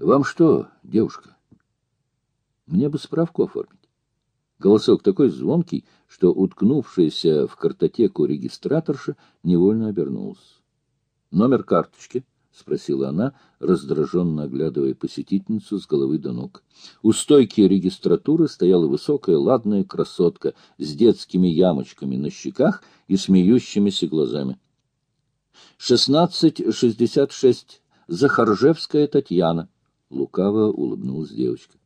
Вам что, девушка? Мне бы справку оформить. Голосок такой звонкий, что уткнувшаяся в картотеку регистраторша невольно обернулась. Номер карточки —— спросила она, раздраженно оглядывая посетительницу с головы до ног. У стойки регистратуры стояла высокая ладная красотка с детскими ямочками на щеках и смеющимися глазами. «Шестнадцать шестьдесят шесть. Захаржевская Татьяна», — лукаво улыбнулась девочка.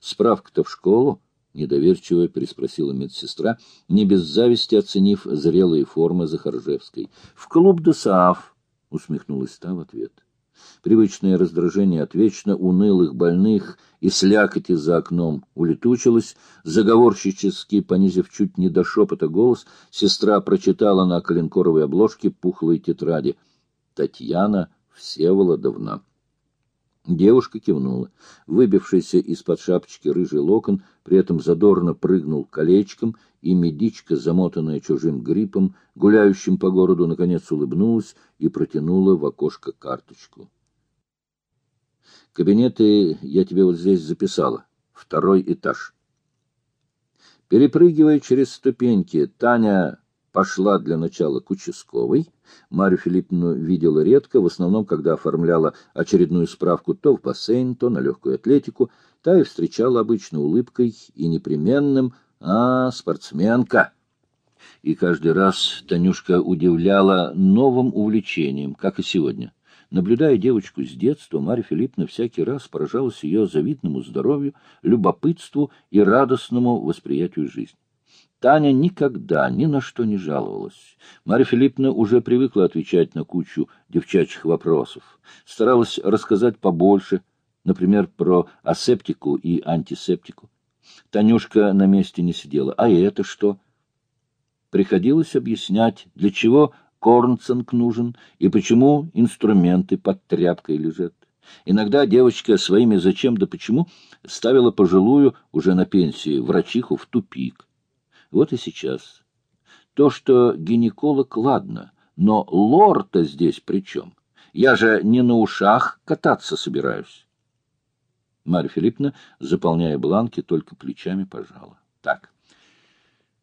«Справка-то в школу?» — недоверчиво переспросила медсестра, не без зависти оценив зрелые формы Захаржевской. «В клуб ДОСААФ». — усмехнулась та в ответ. Привычное раздражение от вечно унылых больных и слякоти за окном улетучилось. Заговорщически, понизив чуть не до шепота голос, сестра прочитала на коленкоровой обложке пухлой тетради. «Татьяна Всеволодовна». Девушка кивнула. Выбившийся из-под шапочки рыжий локон при этом задорно прыгнул колечком, и медичка, замотанная чужим гриппом, гуляющим по городу, наконец улыбнулась и протянула в окошко карточку. «Кабинеты я тебе вот здесь записала. Второй этаж». Перепрыгивая через ступеньки, Таня пошла для начала к участковой. Марию Филипповну видела редко, в основном, когда оформляла очередную справку то в бассейн, то на легкую атлетику. Та и встречала обычно улыбкой и непременным «А, спортсменка!» И каждый раз Танюшка удивляла новым увлечением, как и сегодня. Наблюдая девочку с детства, Марья Филипповна всякий раз поражалась ее завидному здоровью, любопытству и радостному восприятию жизни. Таня никогда ни на что не жаловалась. Марья Филипповна уже привыкла отвечать на кучу девчачьих вопросов. Старалась рассказать побольше, например, про асептику и антисептику. Танюшка на месте не сидела. А это что? Приходилось объяснять, для чего корнцинг нужен и почему инструменты под тряпкой лежат. Иногда девочка своими «зачем да почему» ставила пожилую, уже на пенсии, врачиху в тупик. Вот и сейчас. То, что гинеколог, ладно, но лор-то здесь при чем? Я же не на ушах кататься собираюсь. Марья Филипповна, заполняя бланки, только плечами пожала. Так,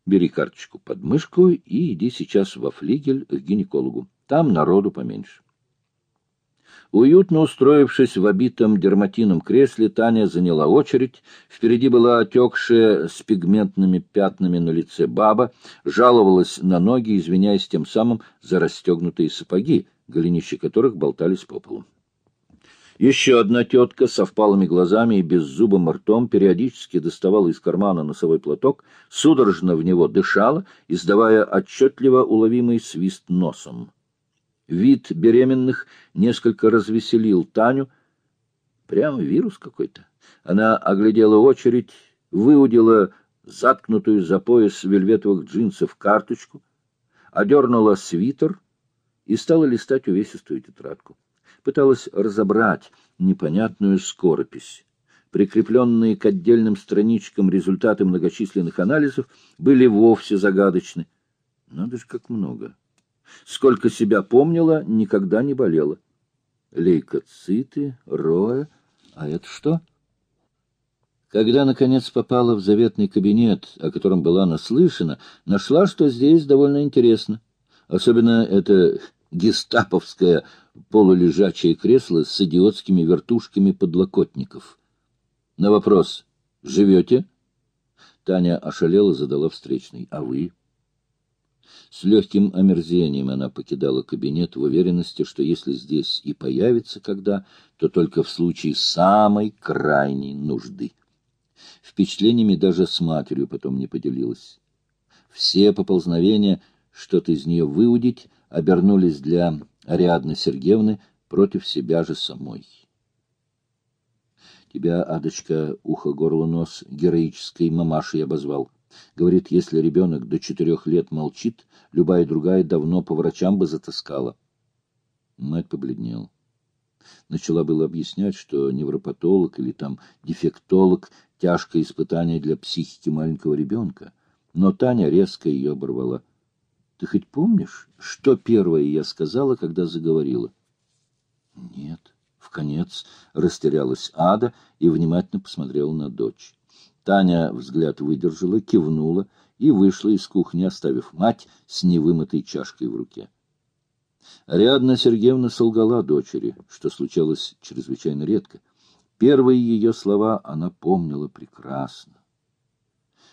бери карточку под мышку и иди сейчас во флигель к гинекологу. Там народу поменьше. Уютно устроившись в обитом дерматином кресле, Таня заняла очередь. Впереди была отекшая с пигментными пятнами на лице баба, жаловалась на ноги, извиняясь тем самым за расстегнутые сапоги, голенища которых болтались по полу. Еще одна тетка со впалыми глазами и беззубым ртом периодически доставала из кармана носовой платок, судорожно в него дышала, издавая отчетливо уловимый свист носом. Вид беременных несколько развеселил Таню. Прямо вирус какой-то. Она оглядела очередь, выудила заткнутую за пояс вельветовых джинсов карточку, одернула свитер и стала листать увесистую тетрадку. Пыталась разобрать непонятную скоропись. Прикрепленные к отдельным страничкам результаты многочисленных анализов были вовсе загадочны. Надо же, как много! Сколько себя помнила, никогда не болела. Лейкоциты, роя. А это что? Когда, наконец, попала в заветный кабинет, о котором была наслышана, нашла, что здесь довольно интересно. Особенно это гестаповское полулежачее кресло с идиотскими вертушками подлокотников. На вопрос «Живете?» Таня ошалела, задала встречный. «А вы?» С легким омерзением она покидала кабинет в уверенности, что если здесь и появится когда, то только в случае самой крайней нужды. Впечатлениями даже с матерью потом не поделилась. Все поползновения что-то из нее выудить обернулись для Ариадны Сергеевны против себя же самой. Тебя, Адочка, ухо, горло, нос героической мамашей обозвал. Говорит, если ребенок до четырех лет молчит, любая другая давно по врачам бы затаскала. Мать побледнела. Начала было объяснять, что невропатолог или там дефектолог — тяжкое испытание для психики маленького ребенка. Но Таня резко ее оборвала. — Ты хоть помнишь, что первое я сказала, когда заговорила? — Нет. В конец растерялась Ада и внимательно посмотрела на дочь. Таня взгляд выдержала, кивнула и вышла из кухни, оставив мать с невымытой чашкой в руке. Ариадна Сергеевна солгала дочери, что случалось чрезвычайно редко. Первые ее слова она помнила прекрасно.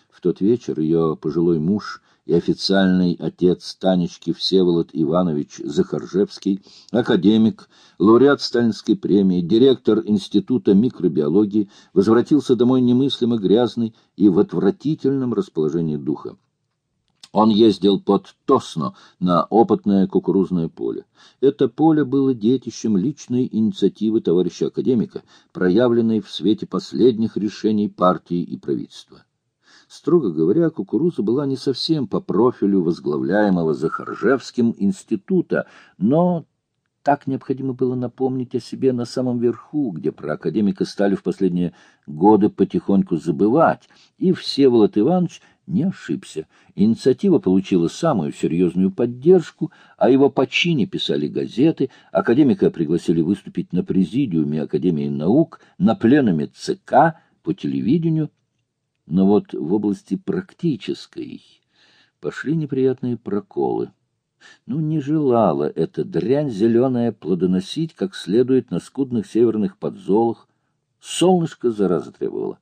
В тот вечер ее пожилой муж и официальный отец Танечки Всеволод Иванович Захаржевский, академик, лауреат Сталинской премии, директор Института микробиологии, возвратился домой немыслимо грязный и в отвратительном расположении духа. Он ездил под Тосно на опытное кукурузное поле. Это поле было детищем личной инициативы товарища академика, проявленной в свете последних решений партии и правительства. Строго говоря, кукуруза была не совсем по профилю возглавляемого Захаржевским института, но так необходимо было напомнить о себе на самом верху, где про академика стали в последние годы потихоньку забывать, и Всеволод Иванович не ошибся. Инициатива получила самую серьезную поддержку, а его по чине писали газеты, академика пригласили выступить на президиуме Академии наук, на пленуме ЦК, по телевидению — но вот в области практической пошли неприятные проколы. Ну, не желала эта дрянь зеленая плодоносить как следует на скудных северных подзолах. Солнышко, зараза, требовала.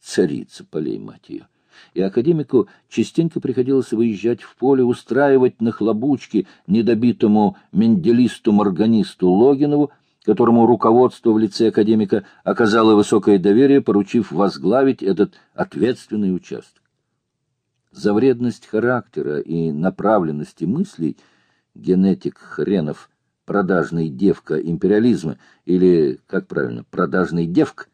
Царица полей, мать ее. И академику частенько приходилось выезжать в поле, устраивать нахлобучки недобитому менделисту-морганисту Логинову, которому руководство в лице академика оказало высокое доверие, поручив возглавить этот ответственный участок. За вредность характера и направленности мыслей генетик хренов продажный девка империализма, или, как правильно, продажный девк,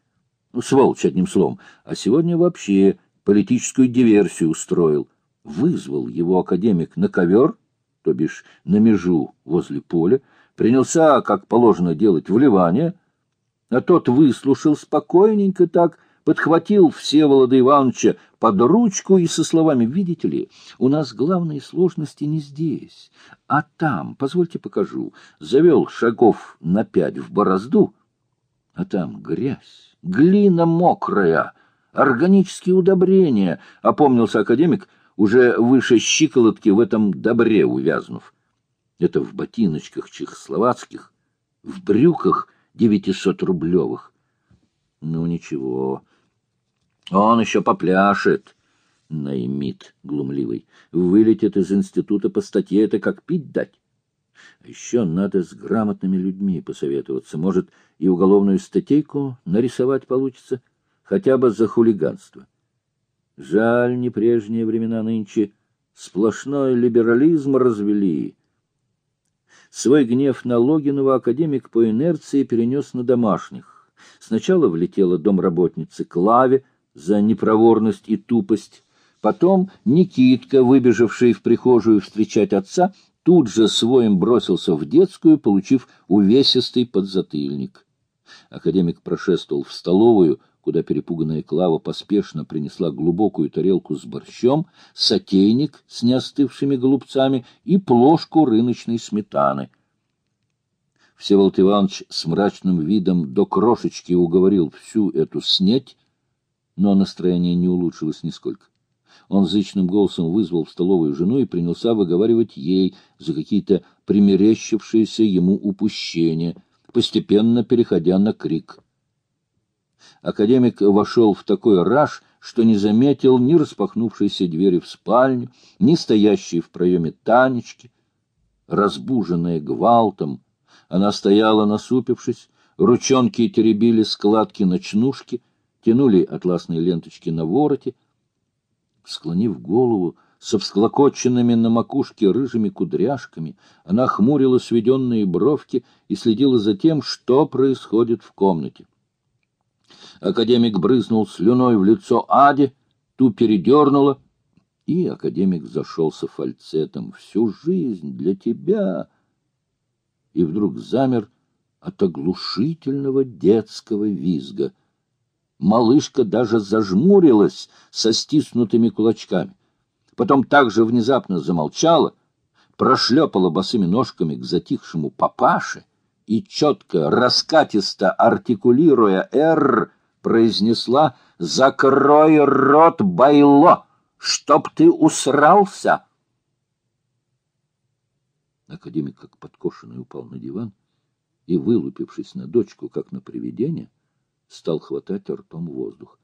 ну, сволочь, одним словом, а сегодня вообще политическую диверсию устроил. Вызвал его академик на ковер, то бишь на межу возле поля, принялся, как положено делать, вливание, а тот выслушал спокойненько так, подхватил Всеволода Ивановича под ручку и со словами «Видите ли, у нас главные сложности не здесь, а там, позвольте покажу», завел шагов на пять в борозду, а там грязь, глина мокрая, органические удобрения, опомнился академик, уже выше щиколотки в этом добре увязнув. Это в ботиночках чехословацких, в брюках девятисотрублевых. Ну, ничего, он еще попляшет, наймит глумливый. Вылетит из института по статье, это как пить дать. А еще надо с грамотными людьми посоветоваться. Может, и уголовную статейку нарисовать получится, хотя бы за хулиганство. Жаль, не прежние времена нынче. Сплошной либерализм развели. Свой гнев на Логинова академик по инерции перенес на домашних. Сначала влетела домработница Клаве за непроворность и тупость. Потом Никитка, выбежавший в прихожую встречать отца, тут же своим бросился в детскую, получив увесистый подзатыльник. Академик прошествовал в столовую, куда перепуганная Клава поспешно принесла глубокую тарелку с борщом, сотейник с неостывшими голубцами и плошку рыночной сметаны. Всеволод Иванович с мрачным видом до крошечки уговорил всю эту снеть, но настроение не улучшилось нисколько. Он зычным голосом вызвал в столовую жену и принялся выговаривать ей за какие-то примерещившиеся ему упущения, постепенно переходя на крик — Академик вошел в такой раж, что не заметил ни распахнувшейся двери в спальню, ни стоящей в проеме Танечки. Разбуженная гвалтом, она стояла насупившись, ручонки теребили складки ночнушки, тянули атласные ленточки на вороте. Склонив голову, со всклокоченными на макушке рыжими кудряшками, она хмурила сведенные бровки и следила за тем, что происходит в комнате. Академик брызнул слюной в лицо Аде, ту передернула, и академик зашелся фальцетом. «Всю жизнь для тебя!» И вдруг замер от оглушительного детского визга. Малышка даже зажмурилась со стиснутыми кулачками. Потом также внезапно замолчала, прошлепала босыми ножками к затихшему папаше и четко, раскатисто артикулируя «Р», произнесла «Закрой рот, байло, чтоб ты усрался!» Академик, как подкошенный, упал на диван и, вылупившись на дочку, как на привидение, стал хватать ртом воздух.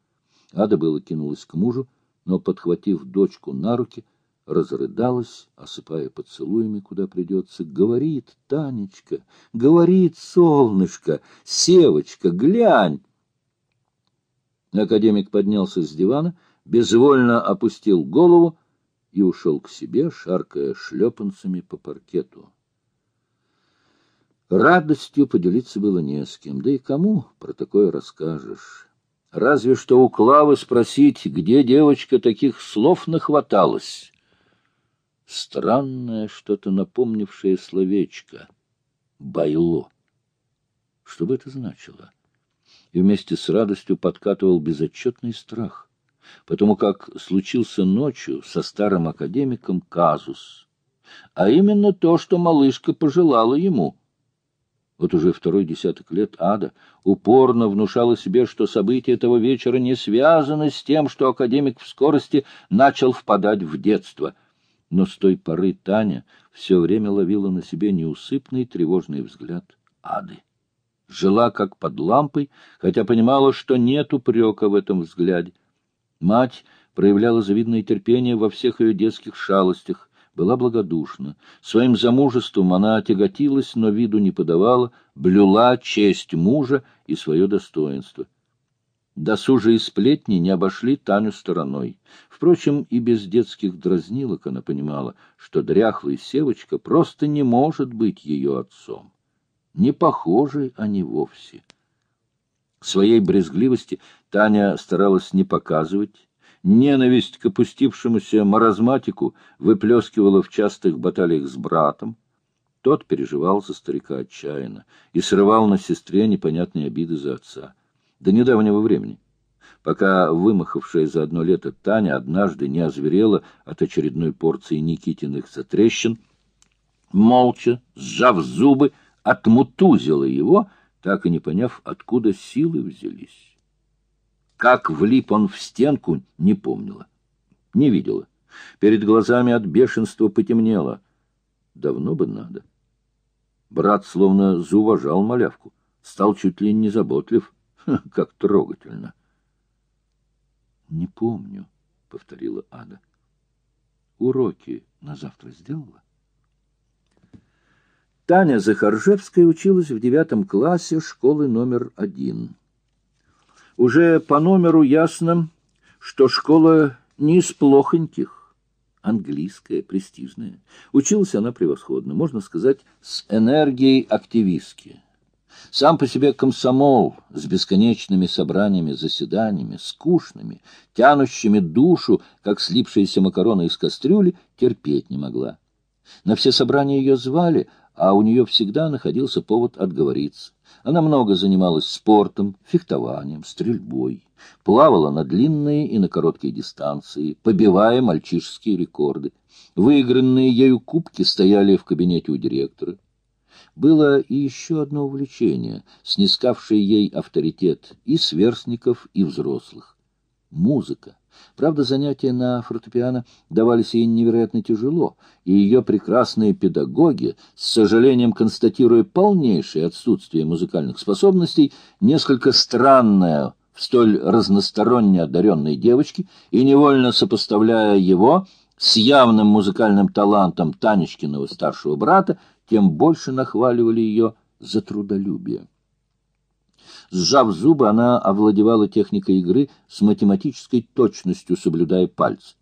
Ада было кинулась к мужу, но, подхватив дочку на руки, разрыдалась, осыпая поцелуями, куда придется. Говорит Танечка, говорит солнышко, Севочка, глянь! Академик поднялся с дивана, безвольно опустил голову и ушел к себе, шаркая шлепанцами по паркету. Радостью поделиться было не с кем, да и кому про такое расскажешь. Разве что у Клавы спросить, где девочка таких слов нахваталась. Странное что-то напомнившее словечко. Байло. Что бы это значило? И вместе с радостью подкатывал безотчетный страх, потому как случился ночью со старым академиком казус, а именно то, что малышка пожелала ему — вот уже второй десяток лет ада упорно внушала себе, что события этого вечера не связаны с тем, что академик в скорости начал впадать в детство. Но с той поры Таня все время ловила на себе неусыпный тревожный взгляд ады. Жила как под лампой, хотя понимала, что нет упрека в этом взгляде. Мать проявляла завидное терпение во всех ее детских шалостях, была благодушна. Своим замужеством она тяготилась, но виду не подавала, блюла честь мужа и свое достоинство. Досужие сплетни не обошли Таню стороной. Впрочем, и без детских дразнилок она понимала, что дряхлый Севочка просто не может быть ее отцом. Не похожи они вовсе. Своей брезгливости Таня старалась не показывать, Ненависть к опустившемуся маразматику выплескивала в частых баталиях с братом. Тот переживал за старика отчаянно и срывал на сестре непонятные обиды за отца. До недавнего времени, пока вымахавшая за одно лето Таня однажды не озверела от очередной порции Никитиных затрещин, молча, сжав зубы, отмутузила его, так и не поняв, откуда силы взялись. Как влип он в стенку, не помнила. Не видела. Перед глазами от бешенства потемнело. Давно бы надо. Брат словно зауважал малявку. Стал чуть ли не заботлив. Ха, как трогательно. — Не помню, — повторила Ада. — Уроки на завтра сделала? Таня Захаржевская училась в девятом классе школы номер один. Уже по номеру ясно, что школа не из плохоньких. Английская, престижная. Училась она превосходно, можно сказать, с энергией активистки. Сам по себе комсомол с бесконечными собраниями, заседаниями, скучными, тянущими душу, как слипшиеся макароны из кастрюли, терпеть не могла. На все собрания ее звали, а у нее всегда находился повод отговориться. Она много занималась спортом, фехтованием, стрельбой, плавала на длинные и на короткие дистанции, побивая мальчишеские рекорды. Выигранные ею кубки стояли в кабинете у директора. Было и еще одно увлечение, снискавшее ей авторитет и сверстников, и взрослых — музыка. Правда, занятия на фортепиано давались ей невероятно тяжело, и ее прекрасные педагоги, с сожалением констатируя полнейшее отсутствие музыкальных способностей, несколько странное в столь разносторонне одаренной девочке и невольно сопоставляя его с явным музыкальным талантом Танечкиного старшего брата, тем больше нахваливали ее за трудолюбие. Сжав зубы, она овладевала техникой игры с математической точностью, соблюдая пальцы.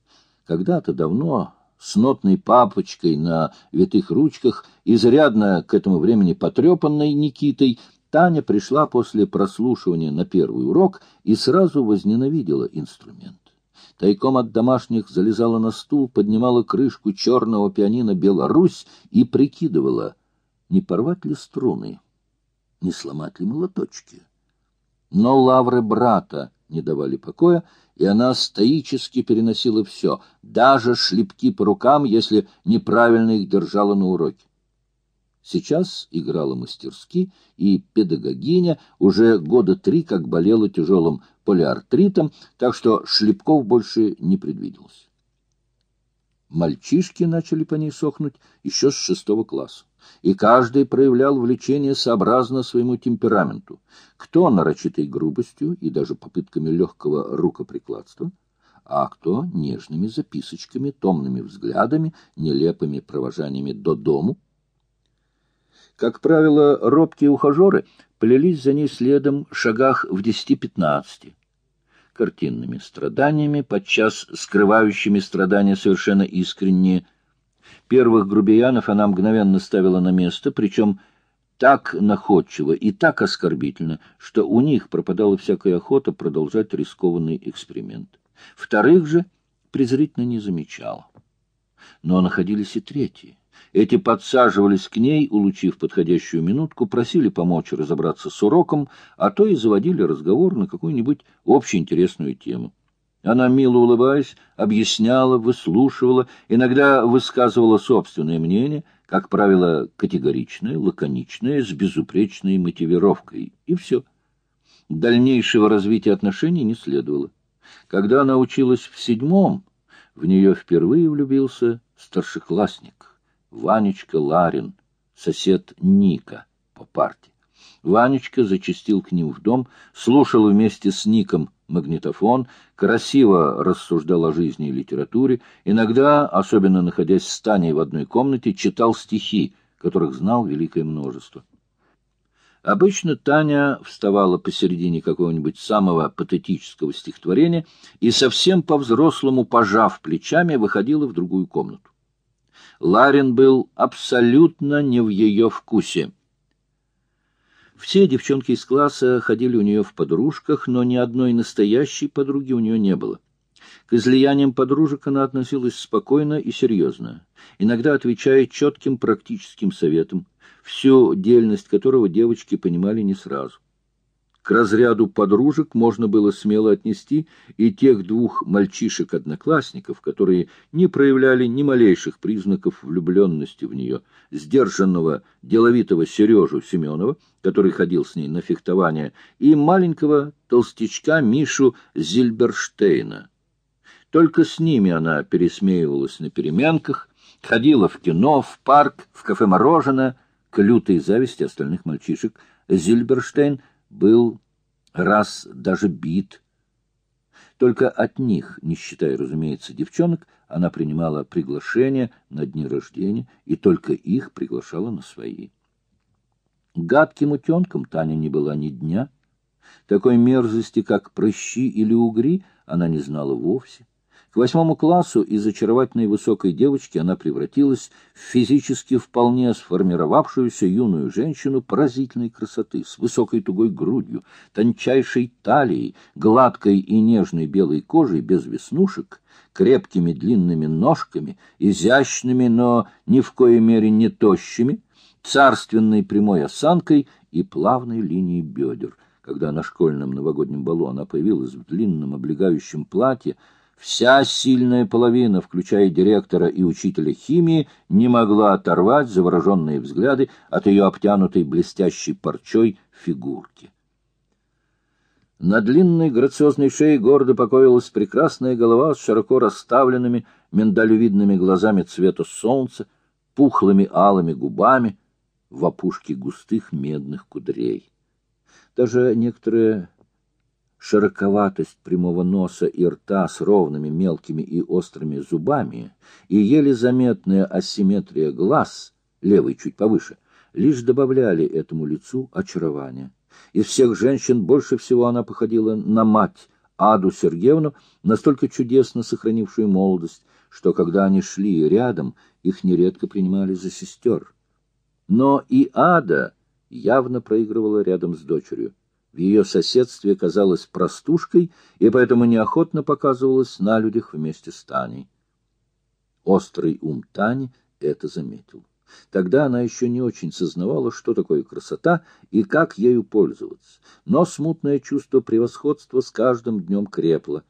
Когда-то давно с нотной папочкой на витых ручках, изрядно к этому времени потрепанной Никитой, Таня пришла после прослушивания на первый урок и сразу возненавидела инструмент. Тайком от домашних залезала на стул, поднимала крышку черного пианино «Беларусь» и прикидывала, не порвать ли струны, не сломать ли молоточки. Но лавры брата не давали покоя, и она стоически переносила все, даже шлепки по рукам, если неправильно их держала на уроке. Сейчас играла мастерски, и педагогиня уже года три как болела тяжелым полиартритом, так что шлепков больше не предвиделось. Мальчишки начали по ней сохнуть еще с шестого класса, и каждый проявлял влечение сообразно своему темпераменту, кто нарочитой грубостью и даже попытками легкого рукоприкладства, а кто нежными записочками, томными взглядами, нелепыми провожаниями до дому. Как правило, робкие ухажеры плелись за ней следом шагах в десяти-пятнадцати картинными страданиями, подчас скрывающими страдания совершенно искренние. Первых грубиянов она мгновенно ставила на место, причем так находчиво и так оскорбительно, что у них пропадала всякая охота продолжать рискованный эксперимент. Вторых же презрительно не замечала. Но находились и третьи. Эти подсаживались к ней, улучив подходящую минутку, просили помочь разобраться с уроком, а то и заводили разговор на какую-нибудь общеинтересную тему. Она, мило улыбаясь, объясняла, выслушивала, иногда высказывала собственное мнение, как правило, категоричное, лаконичное, с безупречной мотивировкой, и все. Дальнейшего развития отношений не следовало. Когда она училась в седьмом, в нее впервые влюбился старшеклассник. Ванечка Ларин, сосед Ника по парте. Ванечка зачастил к ним в дом, слушал вместе с Ником магнитофон, красиво рассуждал о жизни и литературе, иногда, особенно находясь с Таней в одной комнате, читал стихи, которых знал великое множество. Обычно Таня вставала посередине какого-нибудь самого патетического стихотворения и, совсем по-взрослому пожав плечами, выходила в другую комнату. Ларин был абсолютно не в ее вкусе. Все девчонки из класса ходили у нее в подружках, но ни одной настоящей подруги у нее не было. К излияниям подружек она относилась спокойно и серьезно, иногда отвечая четким практическим советом, всю дельность которого девочки понимали не сразу. К разряду подружек можно было смело отнести и тех двух мальчишек-одноклассников, которые не проявляли ни малейших признаков влюбленности в нее, сдержанного, деловитого Сережу Семенова, который ходил с ней на фехтование, и маленького толстячка Мишу Зильберштейна. Только с ними она пересмеивалась на переменках, ходила в кино, в парк, в кафе-мороженое, к лютой зависти остальных мальчишек. Зильберштейн — был раз даже бит. Только от них, не считая, разумеется, девчонок, она принимала приглашения на дни рождения и только их приглашала на свои. Гадким утенком Таня не была ни дня. Такой мерзости, как прыщи или угри, она не знала вовсе. К восьмому классу из очаровательной высокой девочки она превратилась в физически вполне сформировавшуюся юную женщину поразительной красоты, с высокой тугой грудью, тончайшей талией, гладкой и нежной белой кожей без веснушек, крепкими длинными ножками, изящными, но ни в коей мере не тощими, царственной прямой осанкой и плавной линией бедер. Когда на школьном новогоднем балу она появилась в длинном облегающем платье, Вся сильная половина, включая директора и учителя химии, не могла оторвать завороженные взгляды от ее обтянутой блестящей парчой фигурки. На длинной грациозной шее гордо покоилась прекрасная голова с широко расставленными миндалевидными глазами цвета солнца, пухлыми алыми губами, в опушке густых медных кудрей. Даже некоторые широковатость прямого носа и рта с ровными мелкими и острыми зубами и еле заметная асимметрия глаз, левый чуть повыше, лишь добавляли этому лицу очарования. Из всех женщин больше всего она походила на мать, Аду Сергеевну, настолько чудесно сохранившую молодость, что когда они шли рядом, их нередко принимали за сестер. Но и Ада явно проигрывала рядом с дочерью в ее соседстве казалась простушкой и поэтому неохотно показывалась на людях вместе с Таней. Острый ум Тани это заметил. Тогда она еще не очень сознавала, что такое красота и как ею пользоваться, но смутное чувство превосходства с каждым днем крепло.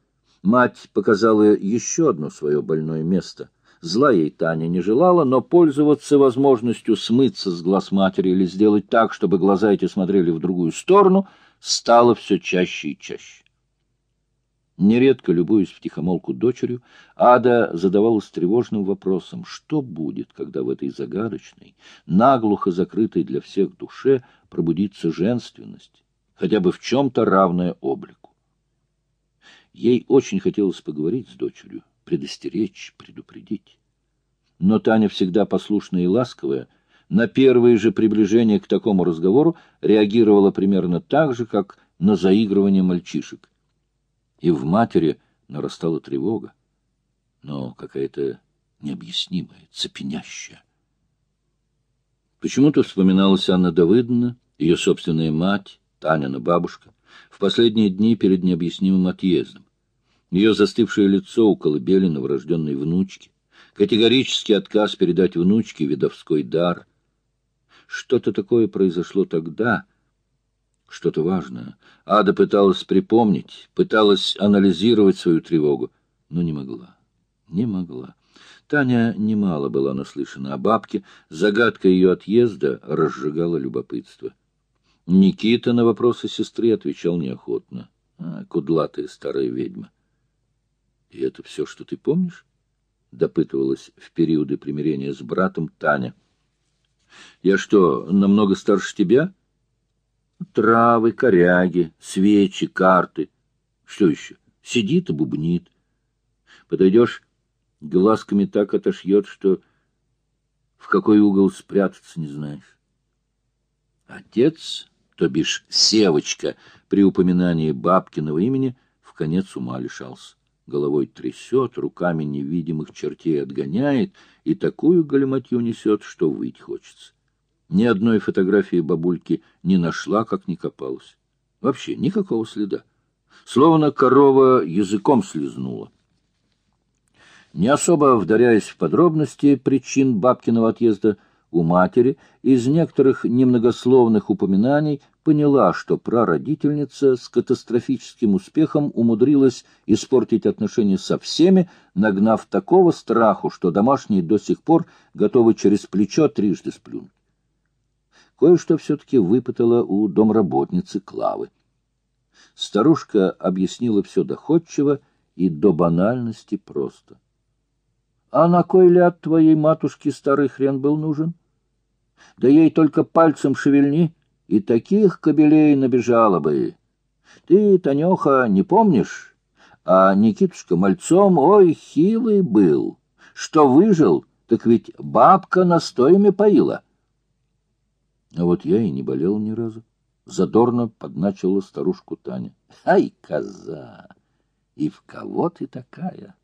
Мать показала еще одно свое больное место Зла ей Таня не желала, но пользоваться возможностью смыться с глаз матери или сделать так, чтобы глаза эти смотрели в другую сторону, стало все чаще и чаще. Нередко, любуясь втихомолку дочерью, Ада задавалась тревожным вопросом, что будет, когда в этой загадочной, наглухо закрытой для всех душе пробудится женственность, хотя бы в чем-то равная облику. Ей очень хотелось поговорить с дочерью, предостеречь, предупредить. Но Таня, всегда послушная и ласковая, на первое же приближение к такому разговору реагировала примерно так же, как на заигрывание мальчишек. И в матери нарастала тревога, но какая-то необъяснимая, цепенящая. Почему-то вспоминалась Анна Давыдовна, ее собственная мать, Танина бабушка, в последние дни перед необъяснимым отъездом. Ее застывшее лицо у колыбели новорожденной внучки, категорический отказ передать внучке видовской дар. Что-то такое произошло тогда, что-то важное. Ада пыталась припомнить, пыталась анализировать свою тревогу, но не могла, не могла. Таня немало была наслышана о бабке, загадка ее отъезда разжигала любопытство. Никита на вопросы сестры отвечал неохотно. А, кудлатая старая ведьма. — И это все, что ты помнишь? — допытывалась в периоды примирения с братом Таня. — Я что, намного старше тебя? — Травы, коряги, свечи, карты. Что еще? Сидит и бубнит. Подойдешь, глазками так отошьет, что в какой угол спрятаться не знаешь. Отец, то бишь Севочка, при упоминании бабкиного имени в конец ума лишался головой трясет, руками невидимых чертей отгоняет и такую галиматью несет, что выть хочется. Ни одной фотографии бабульки не нашла, как не копалась. Вообще никакого следа. Словно корова языком слезнула. Не особо вдаряясь в подробности причин бабкиного отъезда у матери, из некоторых немногословных упоминаний поняла, что прародительница с катастрофическим успехом умудрилась испортить отношения со всеми, нагнав такого страху, что домашние до сих пор готовы через плечо трижды сплюнуть. Кое-что все-таки выпытала у домработницы Клавы. Старушка объяснила все доходчиво и до банальности просто. — А на кой ляд твоей матушке старый хрен был нужен? Да ей только пальцем шевельни — и таких кобелей набежало бы. Ты, Танеха, не помнишь? А Никитушка мальцом, ой, хилый был. Что выжил, так ведь бабка настоями поила. А вот я и не болел ни разу. Задорно подначила старушку Таня. Ай, коза! И в кого ты такая?